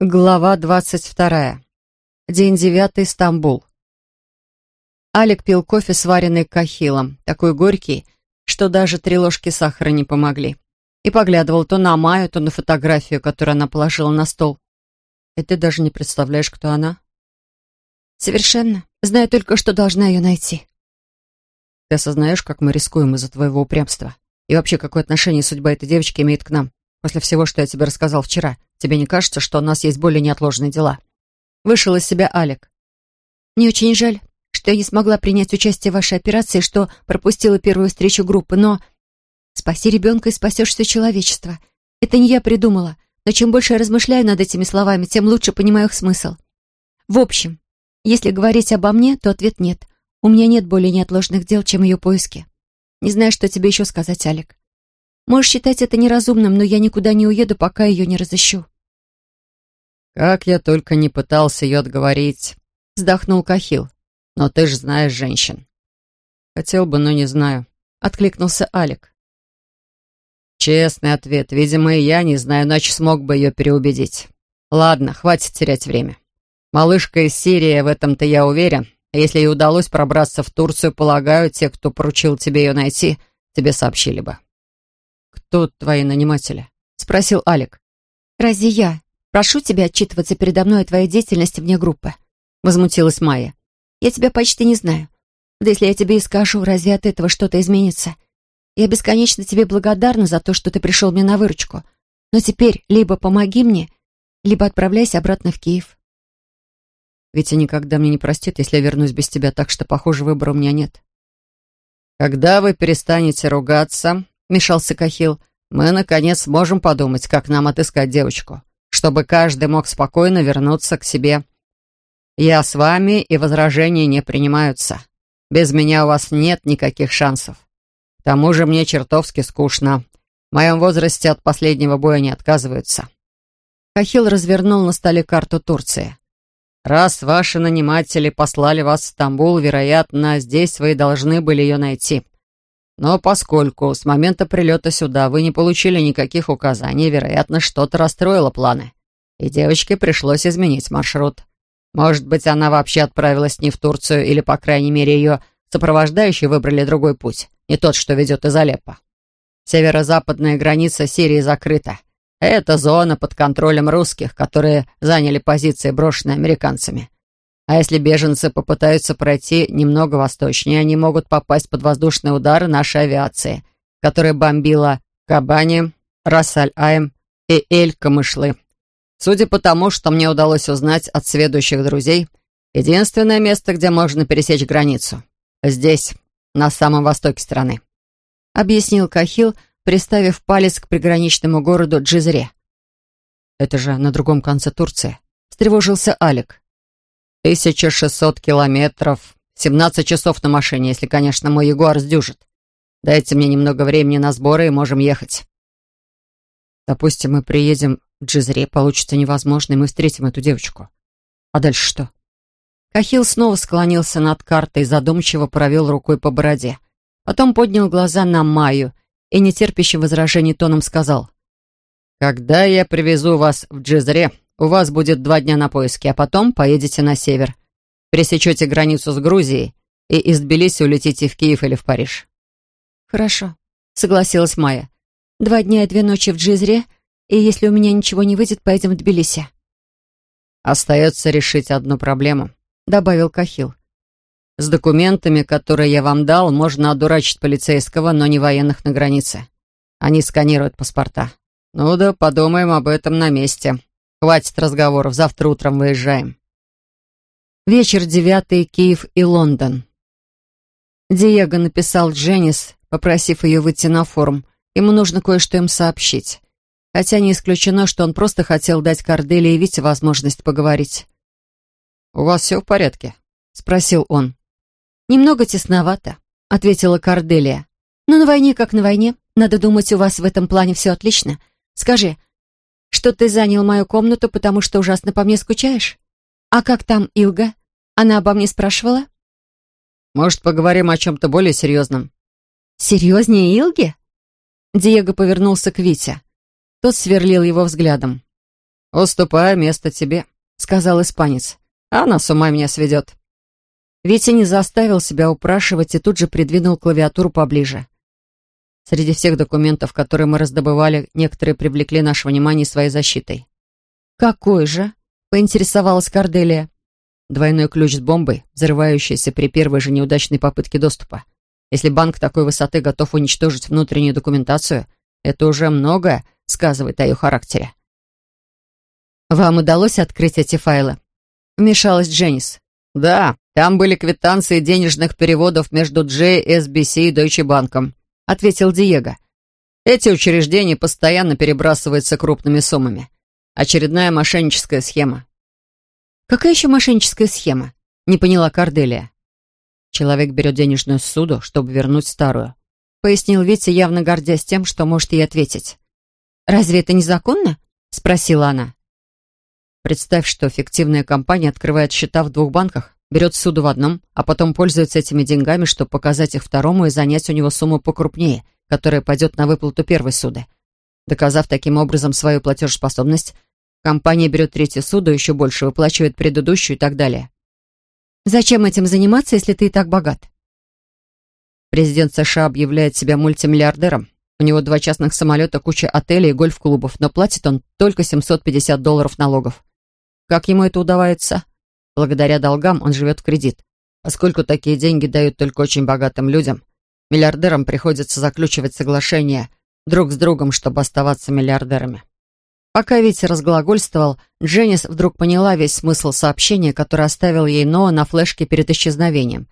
Глава двадцать вторая. День девятый, Стамбул. Алик пил кофе, сваренный кахилом, такой горький, что даже три ложки сахара не помогли. И поглядывал то на Майю, то на фотографию, которую она положила на стол. И ты даже не представляешь, кто она? Совершенно. Знаю только, что должна ее найти. Ты осознаешь, как мы рискуем из-за твоего упрямства? И вообще, какое отношение судьба этой девочки имеет к нам? После всего, что я тебе рассказал вчера, тебе не кажется, что у нас есть более неотложные дела?» Вышел из себя Алик. «Мне очень жаль, что я не смогла принять участие в вашей операции, что пропустила первую встречу группы, но... Спаси ребенка и спасешь все человечество. Это не я придумала, но чем больше я размышляю над этими словами, тем лучше понимаю их смысл. В общем, если говорить обо мне, то ответ нет. У меня нет более неотложных дел, чем ее поиски. Не знаю, что тебе еще сказать, Алик. Можешь считать это неразумным, но я никуда не уеду, пока ее не разыщу». «Как я только не пытался ее отговорить», — вздохнул Кахил. «Но ты ж знаешь женщин». «Хотел бы, но не знаю», — откликнулся Алик. «Честный ответ. Видимо, и я не знаю, иначе смог бы ее переубедить. Ладно, хватит терять время. Малышка из Сирии, в этом-то я уверен. Если ей удалось пробраться в Турцию, полагаю, те, кто поручил тебе ее найти, тебе сообщили бы». «Кто твои наниматели?» — спросил Алик. «Разве я прошу тебя отчитываться передо мной о твоей деятельности вне группы?» — возмутилась Майя. «Я тебя почти не знаю. Да если я тебе и скажу, разве от этого что-то изменится? Я бесконечно тебе благодарна за то, что ты пришел мне на выручку. Но теперь либо помоги мне, либо отправляйся обратно в Киев». «Витя никогда мне не простит, если я вернусь без тебя, так что, похоже, выбора у меня нет». «Когда вы перестанете ругаться, — мешался Кахил, — «мы, наконец, сможем подумать, как нам отыскать девочку, чтобы каждый мог спокойно вернуться к себе. Я с вами, и возражения не принимаются. Без меня у вас нет никаких шансов. К тому же мне чертовски скучно. В моем возрасте от последнего боя не отказываются». Кахил развернул на столе карту Турции. «Раз ваши наниматели послали вас в Стамбул, вероятно, здесь вы должны были ее найти. Но поскольку с момента прилета сюда вы не получили никаких указаний, вероятно, что-то расстроило планы. И девочке пришлось изменить маршрут. Может быть, она вообще отправилась не в Турцию, или, по крайней мере, ее сопровождающие выбрали другой путь, не тот, что ведет из Алеппо. Северо-западная граница Сирии закрыта. Это зона под контролем русских, которые заняли позиции, брошенные американцами. А если беженцы попытаются пройти немного восточнее, они могут попасть под воздушные удары нашей авиации, которая бомбила Кабани, Расаль-Айм и Эль-Камышлы. Судя по тому, что мне удалось узнать от сведущих друзей, единственное место, где можно пересечь границу. Здесь, на самом востоке страны. Объяснил Кахил, приставив палец к приграничному городу Джизре. «Это же на другом конце Турции», — встревожился Алик. 1600 километров, 17 часов на машине, если, конечно, мой Ягуар сдюжит. Дайте мне немного времени на сборы и можем ехать. Допустим, мы приедем в Джизре, получится невозможно, и мы встретим эту девочку. А дальше что? Кахил снова склонился над картой и задумчиво провел рукой по бороде. Потом поднял глаза на Майю и нетерпящим возражений тоном сказал. «Когда я привезу вас в Джизре, у вас будет два дня на поиски, а потом поедете на север. Пересечете границу с Грузией и из Тбилиси улетите в Киев или в Париж». «Хорошо», — согласилась Майя. «Два дня и две ночи в Джизре, и если у меня ничего не выйдет, поедем в Тбилиси». «Остается решить одну проблему», — добавил Кахил. «С документами, которые я вам дал, можно одурачить полицейского, но не военных на границе. Они сканируют паспорта. Ну да, подумаем об этом на месте». Хватит разговоров, завтра утром выезжаем. Вечер девятый, Киев и Лондон. Диего написал Дженнис, попросив ее выйти на форум. Ему нужно кое-что им сообщить. Хотя не исключено, что он просто хотел дать Корделии и Вите возможность поговорить. «У вас все в порядке?» — спросил он. «Немного тесновато», — ответила Корделия. «Но на войне как на войне. Надо думать, у вас в этом плане все отлично. Скажи, что ты занял мою комнату, потому что ужасно по мне скучаешь? А как там Илга? Она обо мне спрашивала? Может, поговорим о чем-то более серьезном? Серьезнее Илги? Диего повернулся к Вите. Тот сверлил его взглядом. «Уступаю место тебе», — сказал испанец. «Она с ума меня сведет». Витя не заставил себя упрашивать и тут же придвинул клавиатуру поближе. Среди всех документов, которые мы раздобывали, некоторые привлекли наше внимание своей защитой. «Какой же?» — поинтересовалась Корделия. Двойной ключ с бомбой, взрывающийся при первой же неудачной попытке доступа. Если банк такой высоты готов уничтожить внутреннюю документацию, это уже многое сказывает о ее характере. «Вам удалось открыть эти файлы?» — вмешалась Дженнис. «Да, там были квитанции денежных переводов между JSBC и Deutsche Bank», — ответил Диего. «Эти учреждения постоянно перебрасываются крупными суммами. Очередная мошенническая схема». «Какая еще мошенническая схема?» — не поняла Корделия. Человек берет денежную суду, чтобы вернуть старую. Пояснил Витя, явно гордясь тем, что может ей ответить. «Разве это незаконно?» — спросила она. Представь, что фиктивная компания открывает счета в двух банках, берет суду в одном, а потом пользуется этими деньгами, чтобы показать их второму и занять у него сумму покрупнее, которая пойдет на выплату первой суды. Доказав таким образом свою платежеспособность, компания берет третью суду, еще больше выплачивает предыдущую и так далее. Зачем этим заниматься, если ты и так богат? Президент США объявляет себя мультимиллиардером. У него два частных самолета, куча отелей и гольф-клубов, но платит он только 750 долларов налогов. Как ему это удавается? Благодаря долгам он живет в кредит. Поскольку такие деньги дают только очень богатым людям, миллиардерам приходится заключивать соглашения друг с другом, чтобы оставаться миллиардерами. Пока Витя разглагольствовал, Дженнис вдруг поняла весь смысл сообщения, которое оставил ей Ноа на флешке перед исчезновением.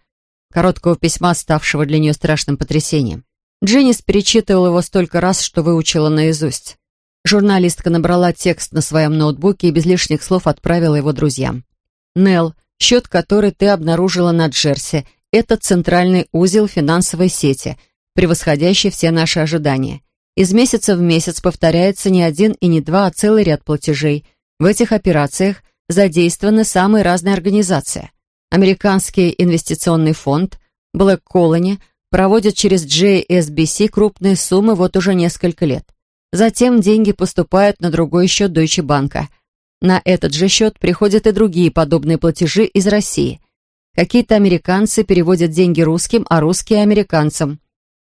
Короткого письма, ставшего для нее страшным потрясением. Дженнис перечитывала его столько раз, что выучила наизусть. Журналистка набрала текст на своем ноутбуке и без лишних слов отправила его друзьям. «Нелл, счет, который ты обнаружила на Джерси, это центральный узел финансовой сети, превосходящий все наши ожидания. Из месяца в месяц повторяется не один и не два, а целый ряд платежей. В этих операциях задействованы самые разные организации. Американский инвестиционный фонд, Black Colony проводит через JSBC крупные суммы вот уже несколько лет. Затем деньги поступают на другой счет Deutsche Bank. На этот же счет приходят и другие подобные платежи из России. Какие-то американцы переводят деньги русским, а русские – американцам.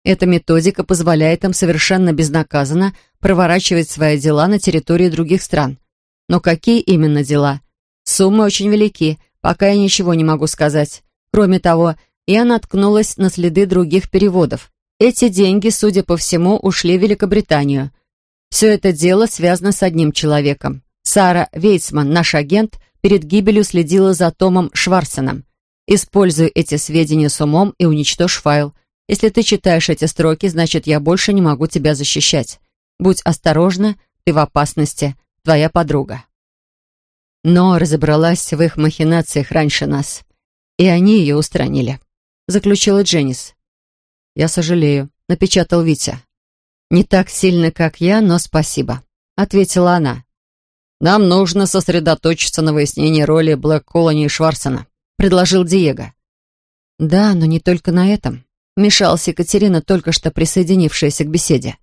Эта методика позволяет им совершенно безнаказанно проворачивать свои дела на территории других стран. Но какие именно дела? Суммы очень велики, пока я ничего не могу сказать. Кроме того, я наткнулась на следы других переводов. Эти деньги, судя по всему, ушли в Великобританию. Все это дело связано с одним человеком. Сара Вейцман, наш агент, перед гибелью следила за Томом Шварценом. Используй эти сведения с умом и уничтожь файл – если ты читаешь эти строки, значит, я больше не могу тебя защищать. Будь осторожна, ты в опасности, твоя подруга». Но разобралась в их махинациях раньше нас, и они ее устранили, заключила Дженнис. «Я сожалею», — напечатал Витя. «Не так сильно, как я, но спасибо», — ответила она. «Нам нужно сосредоточиться на выяснении роли Блэк Колони и Шварцена», — предложил Диего. «Да, но не только на этом. Мешалась Екатерина, только что присоединившаяся к беседе.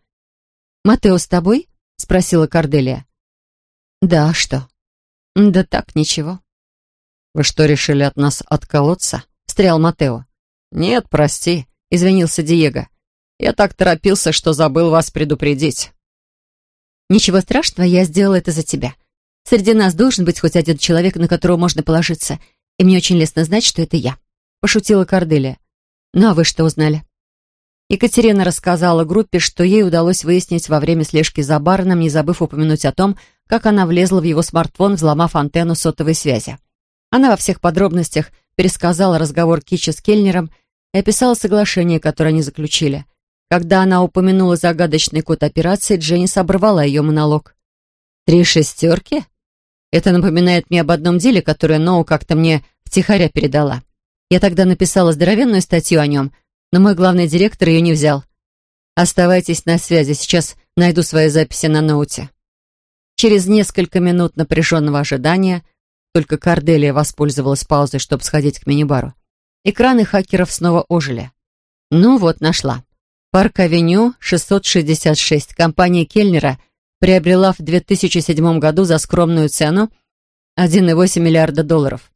«Матео с тобой?» — спросила Корделия. «Да, а что?» «Да так, ничего». «Вы что, решили от нас отколоться?» — встрял Матео. «Нет, прости», — извинился Диего. «Я так торопился, что забыл вас предупредить». «Ничего страшного, я сделала это за тебя. Среди нас должен быть хоть один человек, на которого можно положиться, и мне очень лестно знать, что это я», — пошутила Корделия. «Ну а вы что узнали?» Екатерина рассказала группе, что ей удалось выяснить во время слежки за бароном, не забыв упомянуть о том, как она влезла в его смартфон, взломав антенну сотовой связи. Она во всех подробностях пересказала разговор Кичи с Кельнером и описала соглашение, которое они заключили. Когда она упомянула загадочный код операции, Дженнис оборвала ее монолог. «Три шестерки? Это напоминает мне об одном деле, которое Ноу как-то мне втихаря передала. Я тогда написала здоровенную статью о нем, но мой главный директор ее не взял. Оставайтесь на связи, сейчас найду свои записи на ноуте. Через несколько минут напряженного ожидания только Корделия воспользовалась паузой, чтобы сходить к мини-бару. Экраны хакеров снова ожили. Ну вот, нашла. Парк-авеню, 666, компания Кельнера приобрела в 2007 году за скромную цену 1,8 миллиарда долларов,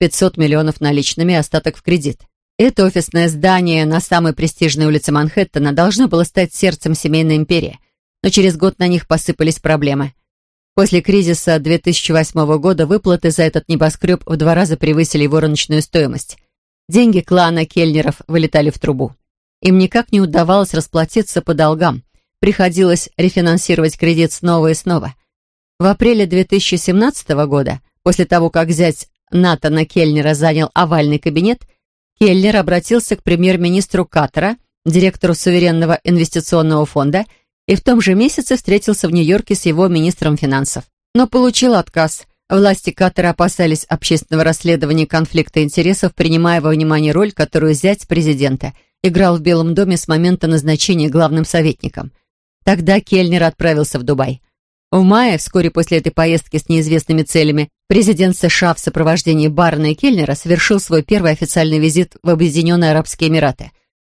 500 миллионов наличными, остаток в кредит. Это офисное здание на самой престижной улице Манхэттена должно было стать сердцем семейной империи, но через год на них посыпались проблемы. После кризиса 2008 года выплаты за этот небоскреб в два раза превысили его рыночную стоимость. Деньги клана Кельнеров вылетали в трубу. Им никак не удавалось расплатиться по долгам. Приходилось рефинансировать кредит снова и снова. В апреле 2017 года, после того, как зять Натана Кельнера занял овальный кабинет, Келлер обратился к премьер-министру Катара, директору суверенного инвестиционного фонда, и в том же месяце встретился в Нью-Йорке с его министром финансов. Но получил отказ. Власти Катара опасались общественного расследования конфликта интересов, принимая во внимание роль, которую зять президента играл в Белом доме с момента назначения главным советником. Тогда Кельнер отправился в Дубай. В мае, вскоре после этой поездки с неизвестными целями, президент США в сопровождении Барна и Кельнера совершил свой первый официальный визит в Объединенные Арабские Эмираты.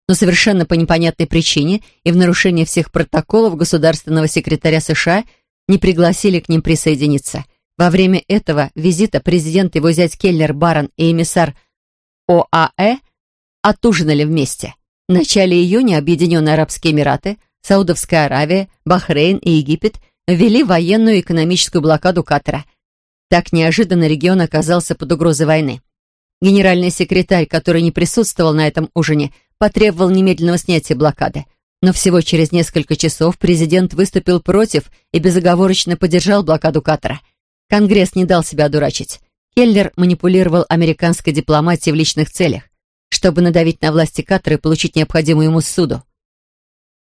Но совершенно по непонятной причине и в нарушении всех протоколов государственного секретаря США не пригласили к ним присоединиться. Во время этого визита президент, его зять Кельнер, Барон и эмиссар ОАЭ отужинали вместе. В начале июня Объединенные Арабские Эмираты, Саудовская Аравия, Бахрейн и Египет – ввели военную и экономическую блокаду Катара. Так неожиданно регион оказался под угрозой войны. Генеральный секретарь, который не присутствовал на этом ужине, потребовал немедленного снятия блокады. Но всего через несколько часов президент выступил против и безоговорочно поддержал блокаду Катара. Конгресс не дал себя одурачить. Келлер манипулировал американской дипломатией в личных целях, чтобы надавить на власти Катара и получить необходимую ему суду.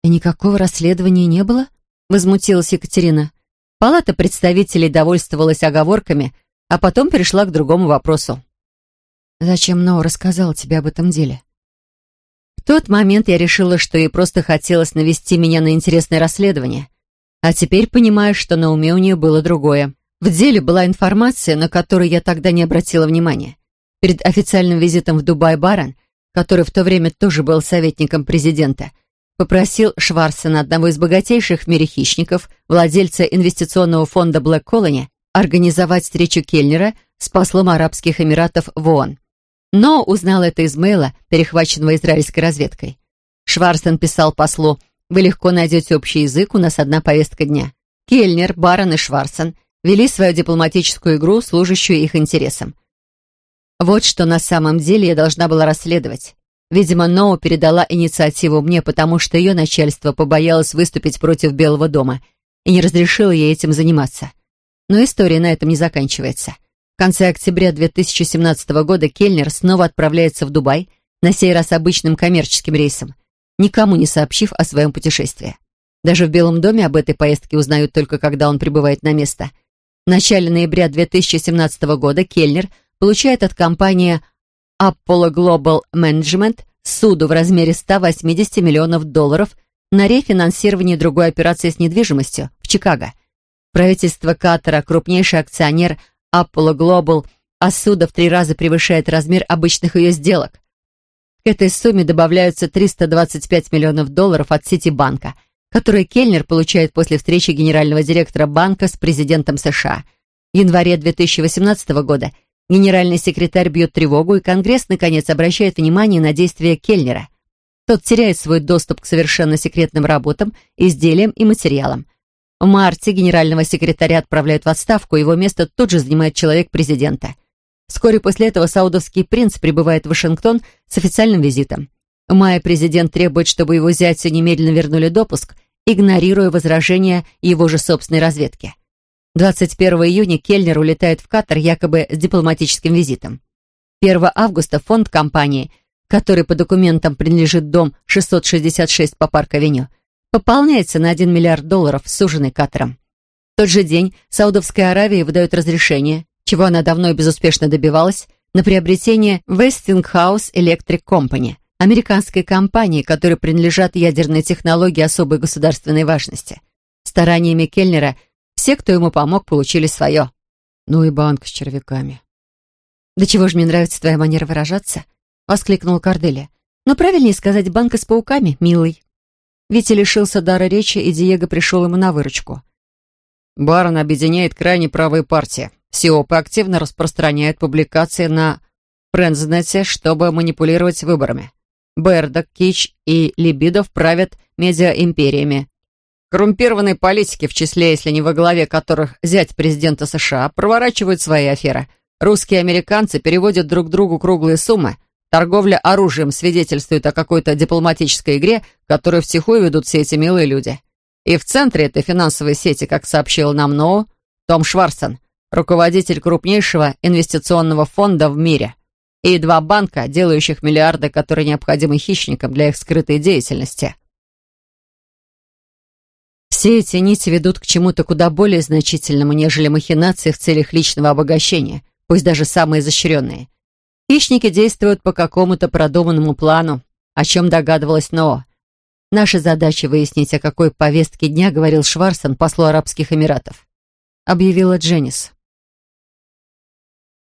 И никакого расследования не было? возмутилась Екатерина. Палата представителей довольствовалась оговорками, а потом перешла к другому вопросу. «Зачем Ноу рассказал тебе об этом деле?» В тот момент я решила, что ей просто хотелось навести меня на интересное расследование. А теперь понимаю, что на уме у нее было другое. В деле была информация, на которую я тогда не обратила внимания. Перед официальным визитом в Дубай Барон, который в то время тоже был советником президента, попросил Шварцена, одного из богатейших в мире хищников, владельца инвестиционного фонда Black Colony, организовать встречу Кельнера с послом Арабских Эмиратов в ООН. Но узнал это из мейла, перехваченного израильской разведкой. Шварцен писал послу «Вы легко найдете общий язык, у нас одна повестка дня». Кельнер, Барон и Шварцен вели свою дипломатическую игру, служащую их интересам. Вот что на самом деле я должна была расследовать. Видимо, Ноу передала инициативу мне, потому что ее начальство побоялось выступить против Белого дома и не разрешило ей этим заниматься. Но история на этом не заканчивается. В конце октября 2017 года Кельнер снова отправляется в Дубай, на сей раз обычным коммерческим рейсом, никому не сообщив о своем путешествии. Даже в Белом доме об этой поездке узнают только когда он прибывает на место. В начале ноября 2017 года Кельнер получает от компании Apollo Global Management суду в размере 180 миллионов долларов на рефинансирование другой операции с недвижимостью в Чикаго. Правительство Катара, крупнейший акционер Apollo Global, а суда в три раза превышает размер обычных ее сделок. К этой сумме добавляются 325 миллионов долларов от Ситибанка, которые Кельнер получает после встречи генерального директора банка с президентом США. В январе 2018 года Генеральный секретарь бьет тревогу, и Конгресс, наконец, обращает внимание на действия Кельнера. Тот теряет свой доступ к совершенно секретным работам, изделиям и материалам. В марте генерального секретаря отправляют в отставку, его место тут же занимает человек президента. Вскоре после этого саудовский принц прибывает в Вашингтон с официальным визитом. В мае президент требует, чтобы его зятю немедленно вернули допуск, игнорируя возражения его же собственной разведки. 21 июня Кельнер улетает в Катар якобы с дипломатическим визитом. 1 августа фонд компании, который по документам принадлежит дом 666 по Парк-авеню, пополняется на 1 миллиард долларов, суженный Катаром. В тот же день Саудовская Аравия выдает разрешение, чего она давно и безуспешно добивалась, на приобретение Westinghouse Electric Company, американской компании, которой принадлежат ядерные технологии особой государственной важности. Стараниями Кельнера – все, кто ему помог, получили свое. Ну и банк с червяками. «Да чего же мне нравится твоя манера выражаться?» — воскликнул Корделия. «Но правильнее сказать банка с пауками, милый». Витя лишился дара речи, и Диего пришел ему на выручку. Барон объединяет крайне правые партии. СИОПы активно распространяют публикации на Френдзнете, чтобы манипулировать выборами. Бердок, Кич и Либидов правят медиаимпериями. Коррумпированные политики, в числе, если не во главе которых зять президента США, проворачивают свои аферы. Русские и американцы переводят друг другу круглые суммы. Торговля оружием свидетельствует о какой-то дипломатической игре, которую втихую ведут все эти милые люди. И в центре этой финансовой сети, как сообщил нам Ноу, Том Шварцен, руководитель крупнейшего инвестиционного фонда в мире, и два банка, делающих миллиарды, которые необходимы хищникам для их скрытой деятельности. Все эти нити ведут к чему-то куда более значительному, нежели махинации в целях личного обогащения, пусть даже самые изощренные. Хищники действуют по какому-то продуманному плану, о чем догадывалась Ноо. Наша задача выяснить, о какой повестке дня говорил Шварсон послу Арабских Эмиратов. Объявила Дженнис.